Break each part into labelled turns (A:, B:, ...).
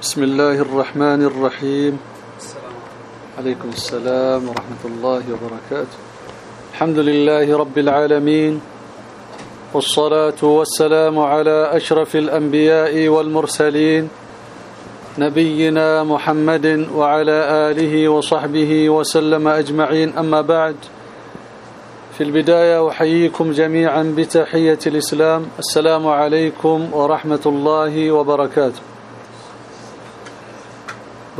A: بسم الله الرحمن الرحيم السلام. عليكم السلام ورحمة الله وبركاته الحمد لله رب العالمين والصلاة والسلام على أشرف الأنبياء والمرسلين نبينا محمد وعلى آله وصحبه وسلم أجمعين أما بعد في البداية أحييكم جميعا بتحية الإسلام السلام عليكم ورحمة الله وبركاته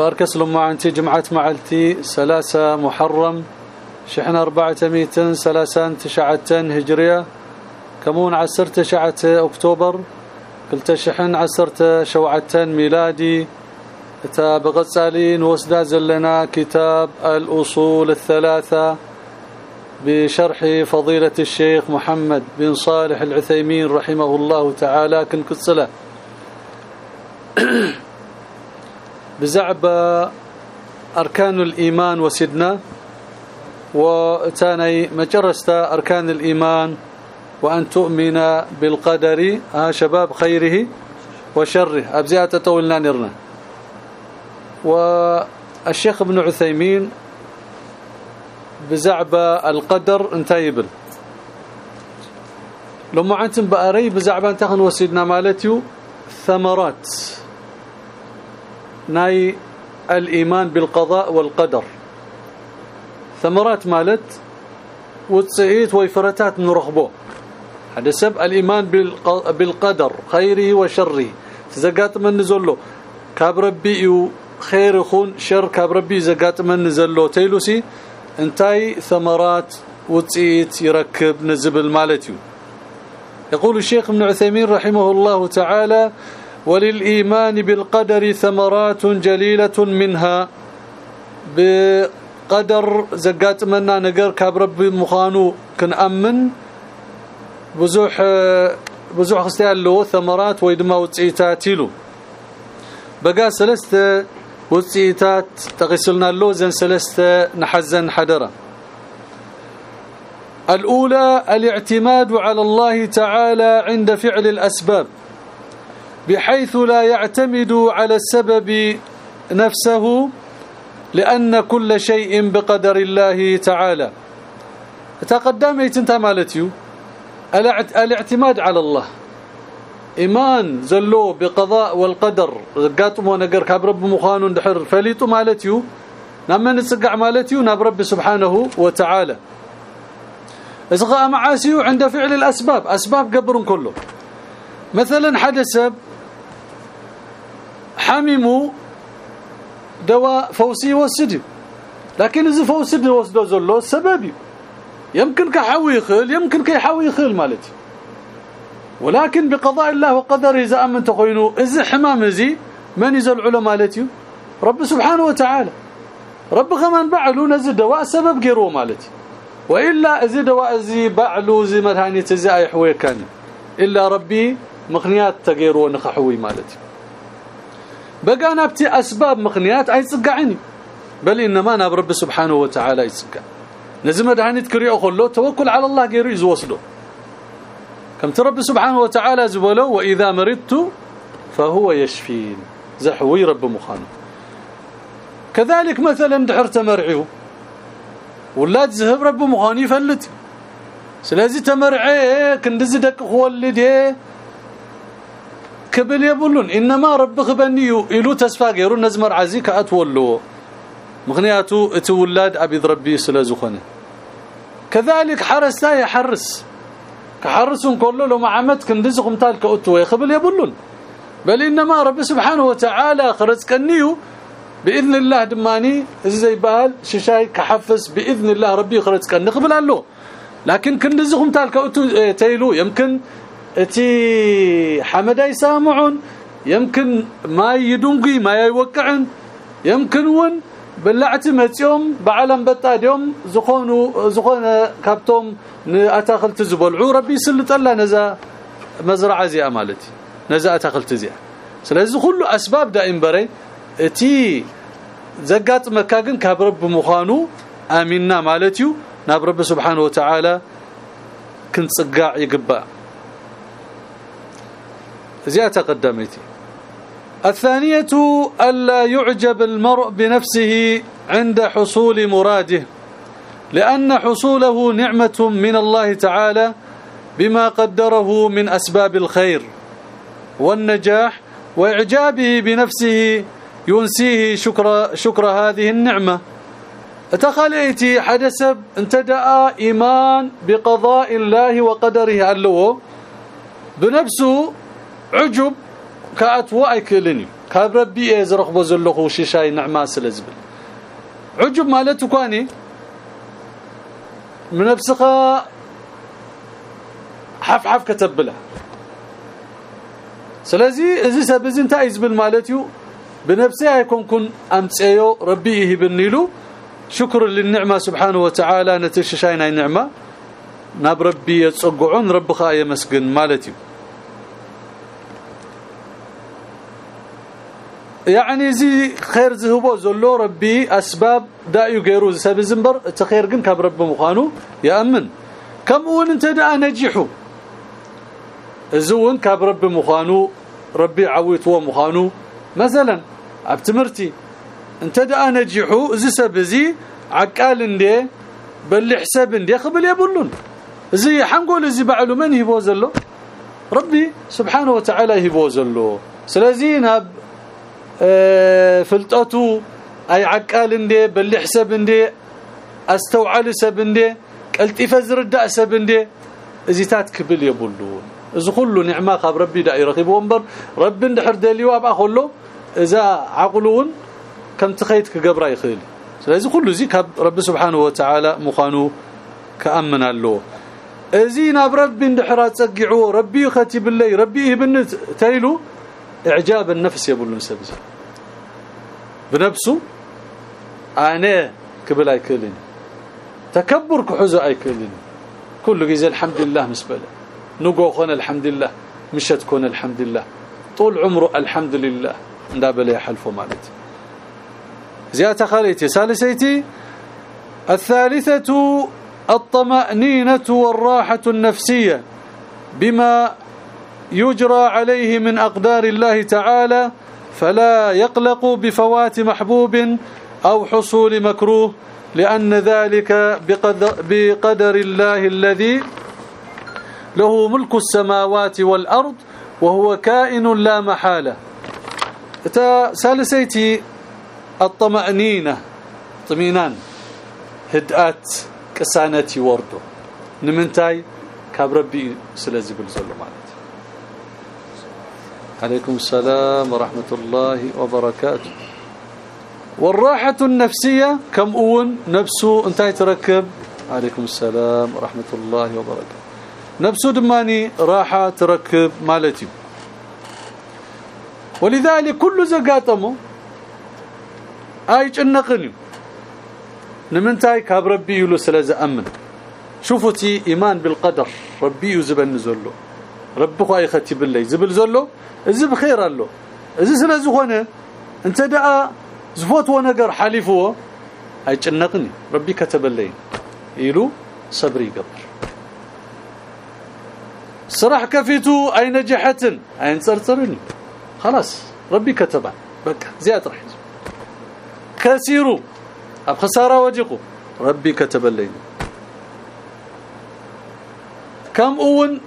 A: بارك اسلم معنتي جمعه معلتي سلاسة محرم شحن 400 ثلاثان تشعتن هجريه كمون عسرت شعت اكتوبر قلت شحن عسرت شوعتن ميلادي كتاب غسالين وسدا زلنا كتاب الأصول الثلاثة بشرح فضيلة الشيخ محمد بن صالح العثيمين رحمه الله تعالى كن كسله بزعب آه، أركان الإيمان وسدنا وتاني مجرست أركان الإيمان وأن تؤمن بالقدر ها آه، شباب خيره وشره ابزيات تولنا نرنا والشيخ ابن عثيمين بزعب القدر انتايبل لما عنتم بأري بزعب انتخن وسيدنا مالتيو ثمرات ناي الإيمان بالقضاء والقدر ثمرات مالت وتسعيت ويفرتات من رغبه هذا سب الإيمان بالقدر خيره وشره زقات من نزله كاب ربي خير خون شر كاب ربي زقات من نزله تيلوسي انتاي ثمرات وتسعيت يركب نزب المالتي يقول الشيخ ابن عثيمين رحمه الله تعالى وللإيمان بالقدر ثمرات جليلة منها بقدر زقات منا نقر كاب ربي مخانو كنأمن بزوح بزوح خستي له ثمرات ويدما له بقى ثلاثه وتعيتات تغسلنا له زن ثلاثه نحزن حدره الأولى الاعتماد على الله تعالى عند فعل الأسباب بحيث لا يعتمد على السبب نفسه لأن كل شيء بقدر الله تعالى تقدمت انت مالتيو الاعتماد على الله ايمان زلو بقضاء والقدر قاطمو نجر كبرب رب مخانو دحر فليطو مالتيو لما نسقع مالتيو نبرب سبحانه وتعالى اذا معاسيو عند فعل الاسباب اسباب قبر كله مثلا حدث حميمو دواء فوسي وسدي لكن اذا فوسد وسدو زلو سببي يمكن كحوي يخل يمكن كيحوي يخل مالت ولكن بقضاء الله وقدره اذا امن تقولوا اذا حمام زي من يزل العلماء مالتي رب سبحانه وتعالى رب غمان بعلو نزل دواء سبب غيره مالتي والا اذا دواء زي بعلو زي مدهاني تزي اي حوي كان الا ربي مخنيات تغيرو نخحوي مالتي بقى نبتي اسباب مقنيات اي صقعني بل انما انا برب سبحانه وتعالى يصقع لازم دعاني تكريو خلو توكل على الله غير يزوصله كم ترب سبحانه وتعالى زبلو واذا مرضت فهو يشفين زحوي رب مخان كذلك مثلا دحرت مرعي ولا تزهب رب مخاني فلت سلازي تمرعي كندز دق خولدي كبل يبلون انما ربخ بنيو الو تسفا غيرو نزمر عزي كاتولو مغنياتو اتولاد ابي ربي زخنه كذلك حرس لا يحرس كحرس كله لو معمد كندزخم تالك كوتو يخبل يبلون بل انما رب سبحانه وتعالى النيو باذن الله دماني زي بال ششاي كحفز باذن الله ربي خرزكن نقبل له لكن كندزخم تالك كوتو تيلو يمكن اتي حمداي سامعون يمكن ما يدونقي ما يوقعن يمكن ون بلعت متيوم بعلم بطاديوم زخونو زخونه كابتوم اتاخلت زبلعو ربي الله نزا مزرعه زي امالتي نزا اتاخلت زي ስለዚህ ሁሉ አስባብ ዳይም በረይ እቲ ዘጋጥ መካግን ካብረብ مخانو አሚንና ማለትዩ ናብ ረብ Subhanahu Wa Ta'ala ክንጽጋዕ ይግባ زيادة قدمتي الثانية ألا يعجب المرء بنفسه عند حصول مراده لأن حصوله نعمة من الله تعالى بما قدره من أسباب الخير والنجاح واعجابه بنفسه ينسيه شكر شكر هذه النعمه تخليتي حدسب انتدأ إيمان بقضاء الله وقدره ألوه بنفسه عجب كاتو ايكلني كاب ربي ازرخ بزلخو شيشاي نعما سلازب عجب مالتو كاني من نفسها حف حف كتب سلازي ازي سبزي انت ايزبل مالتيو بنفسي هيكون كن امصيو ربي يهبني شكر للنعمه سبحانه وتعالى نتششاينا النعمه نبربي ربي يصقعون ربخا يمسكن مالتيو يعني زي خير زهبو زلو ربي اسباب دا يغيرو سبب زنبر تخير كن كاب مخانو مخانو امن كم اون انت دا نجحو زون كاب رب مخانو ربي عويتو مخانو مثلا ابتمرتي انت دا نجحو زي سبزي عقال اندي بل حساب اندي قبل يبلون زي حنقول زي بعلو من هبو زلو ربي سبحانه وتعالى هبو زلو سلازين هب فلطته اي عقال ندي بل حساب ندي استوعل سب اندي قلطيفه زردا سب اندي ازيتات كبل يبلون اذ كله نعمه خاب ربي دائره رقيب ومبر رب اندحر دليوا وابا كله اذا عقلون كم تخيت كجبر يخيل لذلك كله زي كاب رب سبحانه وتعالى مخانو كامن الله ازي ناب رب اندحر تصقعو ربي ختي بالله ربي ابن تايلو اعجاب النفس يبلون سبزه بنفسه انا كبل ايكلني تكبر كحوز ايكلني كل جزء الحمد لله مسبله نقو خونا الحمد لله مش تكون الحمد لله طول عمره الحمد لله دا يا حلف مالت زياده خليتي ثالثيتي الثالثة الطمأنينة والراحة النفسية بما يجرى عليه من أقدار الله تعالى فلا يقلق بفوات محبوب أو حصول مكروه لأن ذلك بقدر, الله الذي له ملك السماوات والأرض وهو كائن لا محالة سالسيتي الطمأنينة طمينان هدآت كسانتي ورده نمنتاي كاب ربي سلازي بالزلو سلمان عليكم السلام ورحمة الله وبركاته والراحة النفسية كم أون نفسه انت تركب عليكم السلام ورحمة الله وبركاته نفسه دماني راحة تركب مالتي ولذلك كل زقاتمو اي جنقني نمنتاي كاب ربي يلو سلا امن شوفوا ايمان بالقدر ربي يزبن نزله ربك ايختي بالله زبل زلو از خير الله از سلا زونه انت دعى زفوت ونجر حليفه اي جنقني ربي كتب لي يلو صبري قبر صرح كفيتو اي نجحت اي انصرصرني خلاص ربي كتب بك زياد رح كسيرو اب خساره وجقو ربي كتب الليل كم اون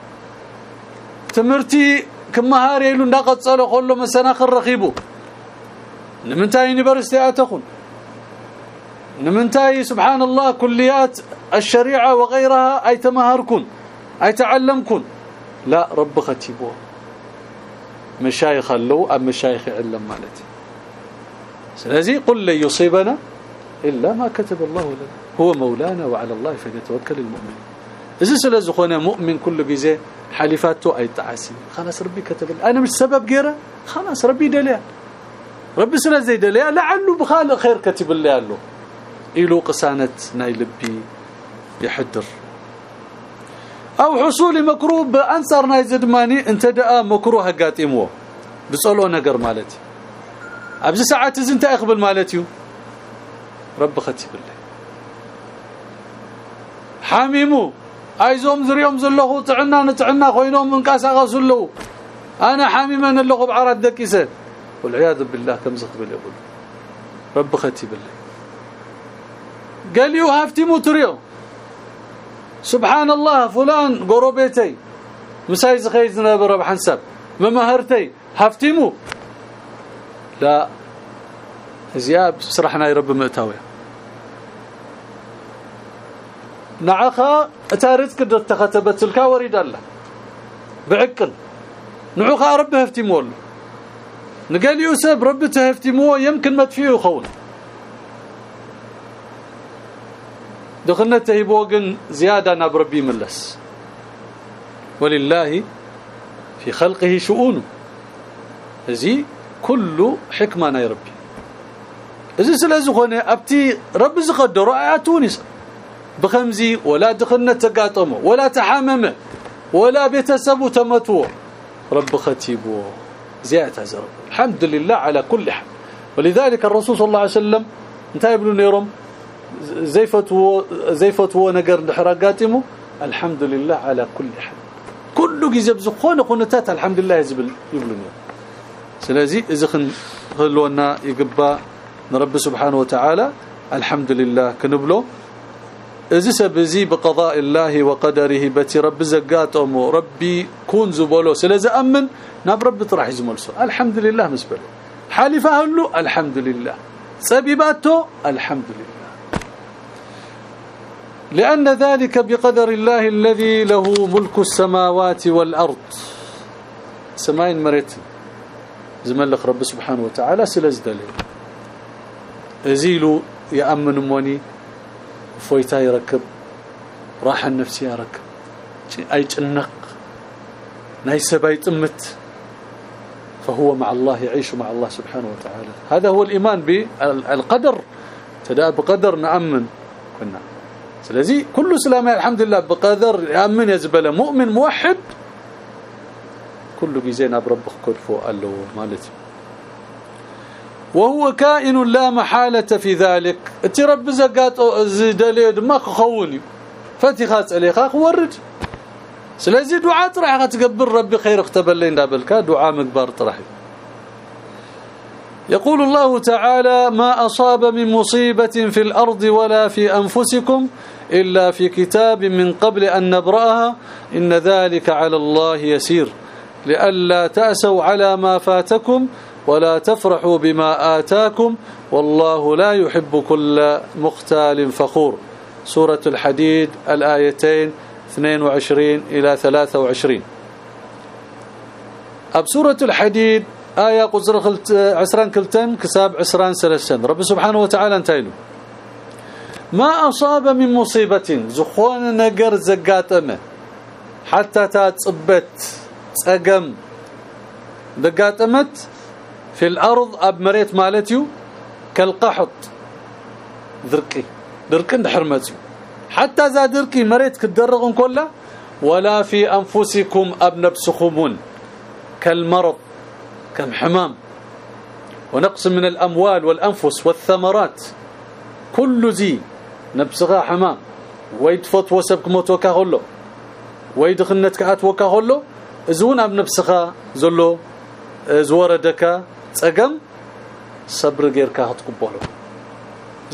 A: تمرتي ትምርቲ ከመሃረሉ እንዳቀጸለ ሁሉ መሰናክል ረኺቡ ንምንታይ ዩኒቨርሲቲ ኣተኹን ንምንታይ سبحان الله كليات الشريعه وغيرها اي تمهركن اي تعلمكن لا رب ختيبو مشايخ له ام مشايخ علم مالتي لذلك قل لن يصيبنا الا ما كتب الله لنا هو مولانا وعلى الله فليتوكل المؤمنون اذا سلا زخونه مؤمن كل جزاء حليفاته اي تعاسي خلاص ربي كتب انا مش سبب غيره خلاص ربي دليل ربي سلا زي دليل لعله بخاله خير كتب لي قال له يلو قسانه نايلبي يحضر او حصول مكروب انصر نايزد ماني انت دا مكروه قاتيمو بصلو نجر مالتي ابز ساعات اذا انت اخبل مالتي رب ختي بالله حاميمو ايزوم زريوم زلخو طعنا من خوينهم غسلو انا حميما اللغو بعرض دكيسه والعياذ بالله كم زخ بالابل رب ختي بالله قال يو هافتي موتريو سبحان الله فلان قروبيتي مسايز خيزنا برب حنسب ممهرتي هافتيمو لا زياب سرحنا يرب متاويه نعخا تارتك تختبت سلكا وريد الله بعقل نعخا ربه مول نقال يوسف هفتي مو يمكن ما تفيه خون دخلنا تهيبو زيادة ناب ربي ملس ولله في خلقه شؤون ازي كل حكمة يا ربي ازي سلازي خونه ابتي رب زقدر تونس بخمزي ولا دخلنا تقاطمه ولا تحاممه ولا بيتسبو تمتو رب ختيبو زيات هذا الحمد لله على كل حال ولذلك الرسول صلى الله عليه وسلم انتهى ابن نيرم زيفتو زيفتو نجر حرقاتمو الحمد لله على كل حال كل جزب زخون قنتات الحمد لله يزبل يبلني سلازي زخن خن هلونا يقبا رب سبحانه وتعالى الحمد لله كنبلو اذا سبزي بقضاء الله وقدره بتي رب زقات امو ربي كون زبولو سلاز امن ناب رب طرح يزملسو الحمد لله مسبل حالي له الحمد لله سبيباته الحمد لله لأن ذلك بقدر الله الذي له ملك السماوات والأرض سماين مريت زملك رب سبحانه وتعالى دليل ازيلو امن موني فويتا يركب راحة النفسية يركب أي تنق ليس بيطمت فهو مع الله يعيش مع الله سبحانه وتعالى هذا هو الإيمان بالقدر تدا بقدر نأمن كنا سلازي كل سلام الحمد لله بقدر يأمن يزبل مؤمن موحد كله جزينا بربك كدفو قال له مالتي وهو كائن لا محالة في ذلك ترب زقات زدلي ما خوني عليه عليك ورد سلازي دعاء ترى تقبل ربي خير اختبل لي دابلك دعاء مقبار ترى يقول الله تعالى ما أصاب من مصيبة في الأرض ولا في أنفسكم إلا في كتاب من قبل أن نبرأها إن ذلك على الله يسير لئلا تأسوا على ما فاتكم ولا تفرحوا بما آتاكم والله لا يحب كل مختال فخور سورة الحديد الآيتين 22 إلى 23 اب سوره الحديد آية قزر خلت عسران كلتن كساب عسران سلسن رب سبحانه وتعالى انتيلو ما أصاب من مصيبة زخوان نقر زقاتمه حتى تتصبت صقم دقاتمت في الأرض أب مريت مالتيو كالقحط درقي درقي دحرمتيو حتى ذا درقي مريت كتدرقن كله ولا في أنفسكم أب نفسكم كالمرض كم حمام ونقص من الأموال والأنفس والثمرات كل ذي نبسغا حمام ويدفط وسبك موتو غلو ويدخنت أتوكا غلو زون أب نبسخا زلو زوردكا ጸገም صبر غيرك زي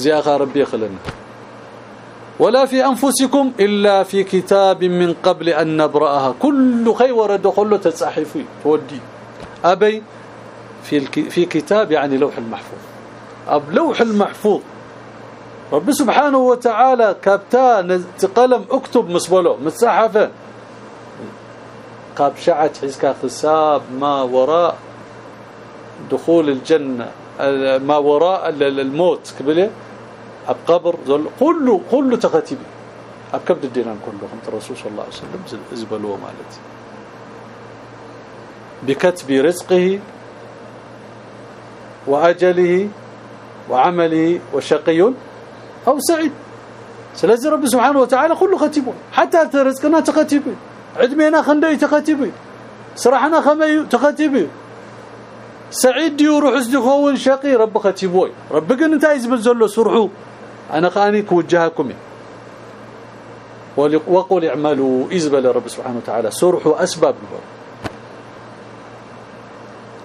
A: زيها ربي خلنا ولا في انفسكم الا في كتاب من قبل ان نبراها كل خير ورد كله تصحفي تودي ابي في في كتاب يعني لوح المحفوظ اب لوح المحفوظ رب سبحانه وتعالى كبتا نتقلم اكتب مسبله متصحفه قاب شعت حزك خساب ما وراء دخول الجنة ما وراء الموت قبله القبر ذل كله كله تختيبي اكبد الدينان كلهم الرسول صلى الله عليه وسلم زبل ومالت بكتب رزقه واجله وعمله وشقي او سعيد سلازم رب سبحانه وتعالى كله ختيبه حتى رزقنا تختيبي عدمنا خندي تختيبي سرحنا خمي تختيبي سعيد يروح ازدخون شقي رب ختيبوي ربك انت عايز زلو سرحو انا خاني كوجهكم وقل اعملوا ازبل رب سبحانه وتعالى سرحوا اسباب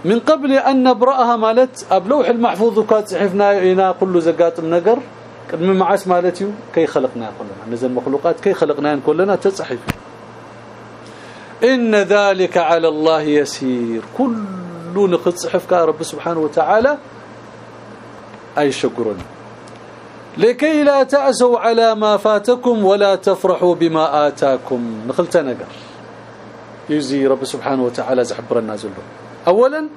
A: من قبل ان نبراها مالت ابلوح المحفوظ وكات صحفنا هنا كله زقاطم نجر قدم معاس مالتي كي خلقنا كلنا نزل مخلوقات كي خلقنا كلنا تصحف ان ذلك على الله يسير كل كله قد صحفك رب سبحانه وتعالى أي شكرا لكي لا تأسوا على ما فاتكم ولا تفرحوا بما آتاكم نخلت نقر يزي رب سبحانه وتعالى زحبر النازل اولا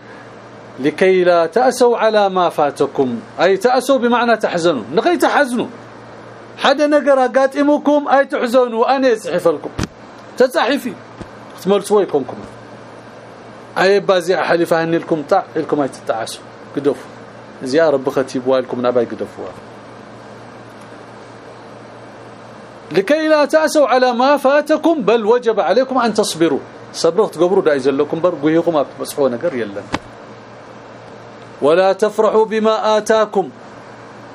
A: لكي لا تأسوا على ما فاتكم أي تأسوا بمعنى تحزنوا نقي تحزنوا حدا نقر قاتمكم أي تحزنوا أنا يصحف لكم تتحفي تملسوا اي بازي حليفه لكم طع لكم اي تتعسوا قدف زيا رب ختيب والكم نبا قدفوا لكي لا تاسوا على ما فاتكم بل وجب عليكم أن تصبروا صبروا تقبروا لكم يزلكم برقيكم تصحوا قر يلا ولا تفرحوا بما آتاكم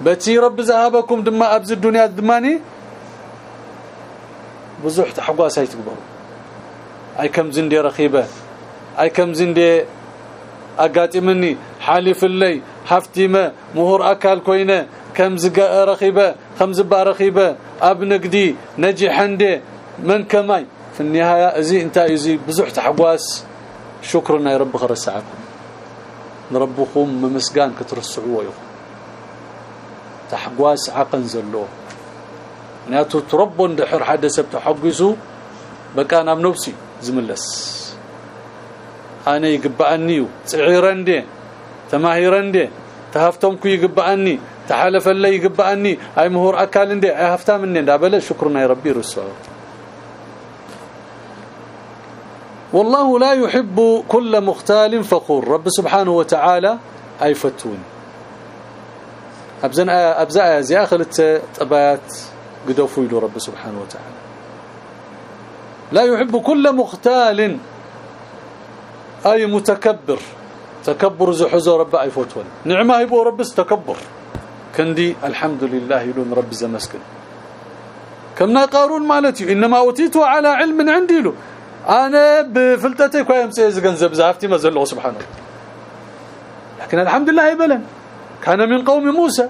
A: بتي رب ذهبكم دم ابز الدنيا الدماني حقوا سايت سايتقبروا اي كم زندي رخيبه اي كم زندي اقاتمني حالف اللي حفتي ما مهور اكل كوينه كم زق رخيبه خمس بارخيبه اب نقدي نجي حندي من كماي في النهايه ازي انت ازي بزحت حواس شكرا يا رب خير ساعتكم نربكم ممسكان كترسعوا يخو تحواس عقن زلو ناتو تربون دحر حدث بتحقسو بكان ام نفسي زملس انا أني صعيرندي تماهيرندي تهفتمكو يقبأني تحالف الله أني اي مهور أكالندي اي هفتا مني دابله شكرنا يا ربي رسول والله لا يحب كل مختال فخور رب سبحانه وتعالى اي فتون ابزن ابزا زي اخلت طبات قدوفوا يلو رب سبحانه وتعالى لا يحب كل مختال اي متكبر تكبر زحزو رب اي فوتول نعمه يبو رب تكبر كندي الحمد لله يلون رب زمسكن كم قارون مالتي انما اوتيت على علم عندي له انا بفلتتي كويم سيز غنزب زافتي ما زلو سبحان الله لكن الحمد لله يبلن كان من قوم موسى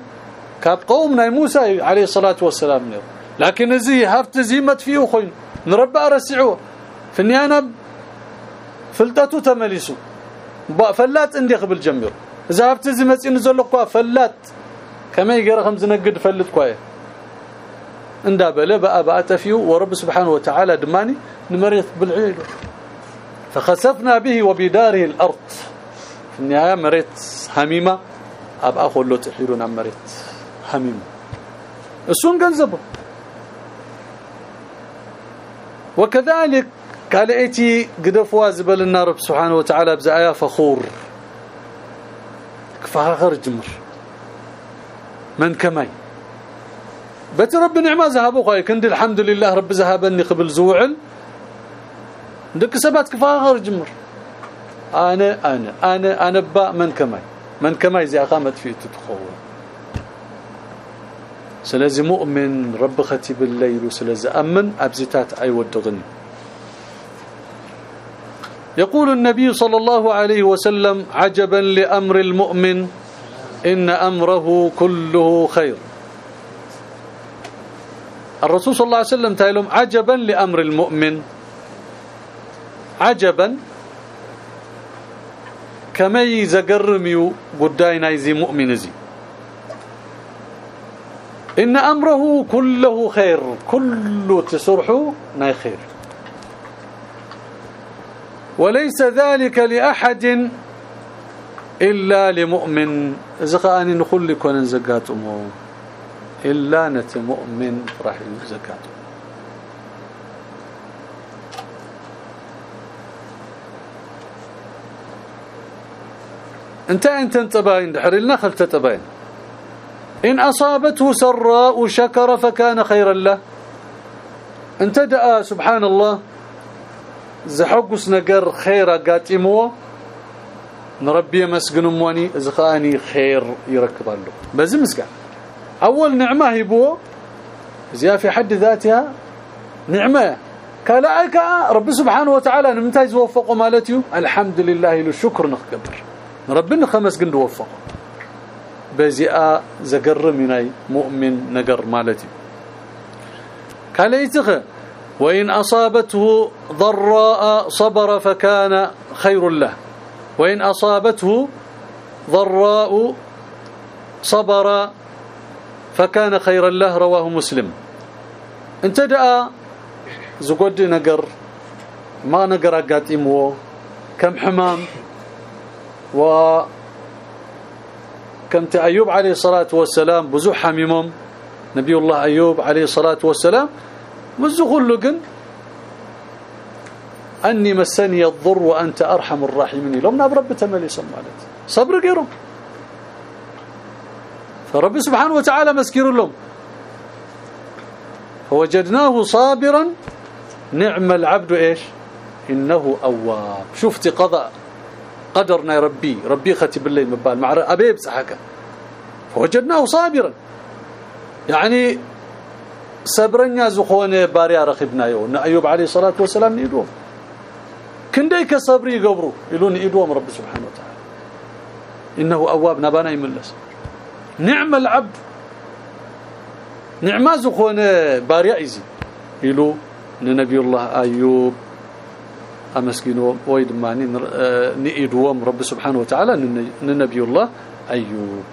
A: كان قومنا موسى عليه الصلاه والسلام لكن زي هفت زيمت فيه خوين نربى رسعوه فني انا فلتاتو تملسو فلات اندي قبل جمير ذهبت زي مصين نزلكوا فلات كما يغير خمس نقد فلت اندا بلا بقى تفيو ورب سبحانه وتعالى دماني نمريت بالعيد فخسفنا به وبداره الارض في النهايه مريت حميمه ابقى خلو تحيرون مريت حميمه السون جنزبه وكذلك قال ايتي قدفوا زبل النار سبحانه وتعالى بزايا فخور كفاخر جمر من كماي بت رب نعمه ذهبوا خوي كند الحمد لله رب ذهبني قبل زوعل دك سبات كفاخر جمر انا انا انا انا با من كماي من كماي زي اقامت في تدخول سلازم مؤمن رب ختي بالليل سلازم امن ابزتات اي ودغني يقول النبي صلى الله عليه وسلم عجبا لأمر المؤمن إن أمره كله خير الرسول صلى الله عليه وسلم تايلهم عجبا لأمر المؤمن عجبا كما يزقرميو قداينا زي مؤمن زي إن أمره كله خير كله تسرحه ناي خير وليس ذلك لأحد إلا لمؤمن زقا أن نقول لك وننزقات أمور إلا نتمؤمن مؤمن راح ينزقات انت انت باين دحر لنا خلت تباين إن أصابته سراء شكر فكان خيرا له دعا سبحان الله زحقس نجر خير قاتمو نربي مسجن مواني زخاني خير يركب له بزي مسكن اول نعمه هبو زي في حد ذاتها نعمه كلاك رب سبحانه وتعالى نمتاز زوفقه مالتي الحمد لله للشكر نخبر ربنا خمس قند وفقه بزيئه زقر مني مؤمن نقر مالتي كلايتخ وإن أصابته ضراء صبر فكان خير له وإن أصابته ضراء صبر فكان خيرا له رواه مسلم انتدأ زقد نقر ما نقر قاتمو كم حمام و كم تأيوب عليه الصلاة والسلام بزح حميمهم نبي الله أيوب عليه الصلاة والسلام مز كله أني مسني الضر وأنت أرحم الراحمين لو من رب تملي سمالت صبر غيرهم فرب سبحانه وتعالى مسكير لهم فوجدناه صابرا نعم العبد إيش إنه أواب شفت قضاء قدرنا ربي ربي ختب الليل مبال مع أبيب سحكا فوجدناه صابرا يعني صبرنيا زخونه باريا رخبنا يو نعيوب عليه الصلاه والسلام نيدو كنداي كصبري يغبروا يلون ايدوم رب سبحانه وتعالى انه اواب نبانا يملس نعم العبد نعم زخونه باريا ايزي يلو لنبي الله ايوب امسكينو ويدماني نيدوم اه، رب سبحانه وتعالى لنبي الله ايوب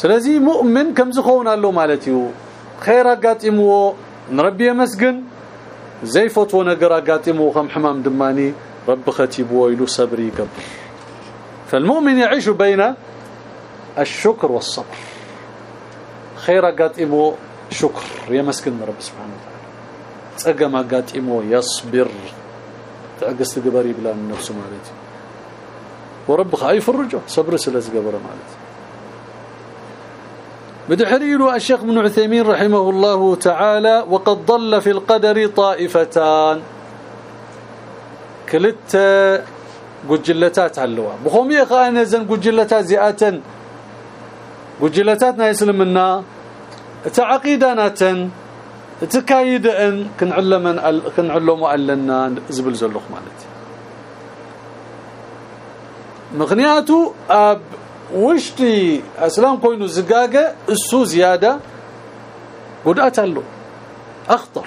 A: ስለዚህ ሙእምን ከምዝ ኾውናሎ ማለት እዩ نربي አጋጢምዎ ንረቢ የመስግን ዘይፈትዎ ነገር አጋጢምዎ ከም ሕማም ድማኒ ረቢ ኸቲብዎ ኢሉ ሰብሪ ይገብር فالمؤمن يعيش بين الشكر والصبر خير قاتيمو شكر يا يمسكن رب سبحانه وتعالى ጸገም አጋጥሞ يصبر تأجست جبري بلا من نفسه مالتي ورب خايف الرجوع صبر سلاز قبر مالتي بدحرين الشيخ ابن عثيمين رحمه الله تعالى وقد ضل في القدر طائفتان كلت علوا بخوم يا خاين زن قجلتات زئات قجلتاتنا يسلمنا تعقيداتنا تكايد ان كنعلم ألنا زبل زلخ مالتي مغنياتو اب وشتي اسلام كوينو زقاقه السو زياده قدات له اخطر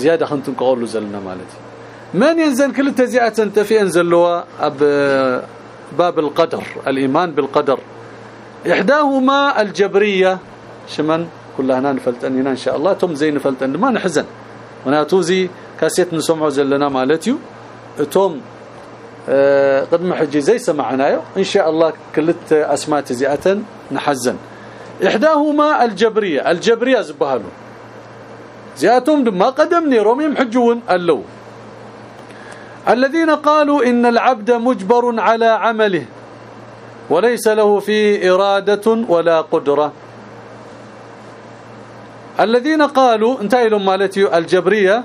A: زياده خنتم قولوا زلنا مالتي من ينزل كل انت في انزلوا اب باب القدر الإيمان بالقدر احداهما الجبريه شمن كلها هنا نفلتنينا ان شاء الله تم زين نفلتن ما نحزن وناتوزي كاسيت نسمعو زلنا مالتي توم أه، قد محجي زي سمعنا ان شاء الله كلت اسماء تزيئه نحزن احداهما الجبريه الجبريه زبهلو زياتهم ما قدمني رومي محجون اللو الذين قالوا إن العبد مجبر على عمله وليس له فيه إرادة ولا قدرة الذين قالوا انتهي لهم مالتي الجبرية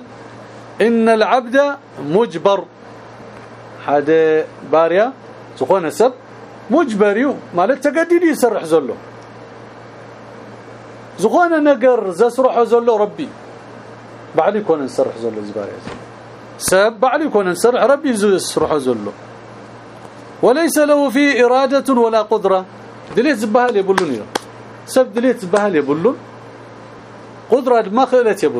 A: إن العبد مجبر حده باريا زقونه سب مجبريو مالك تجدد يسرح زلو زقونه نجر زسرح زلو ربي بعد يكون نسرح زلو زباريا سب بعد يكون نسرح ربي يسرح زلو وليس له في إرادة ولا قدرة دليت زبهال يبلون سب دليت زبهال يبلون قدره ما خلت يبلون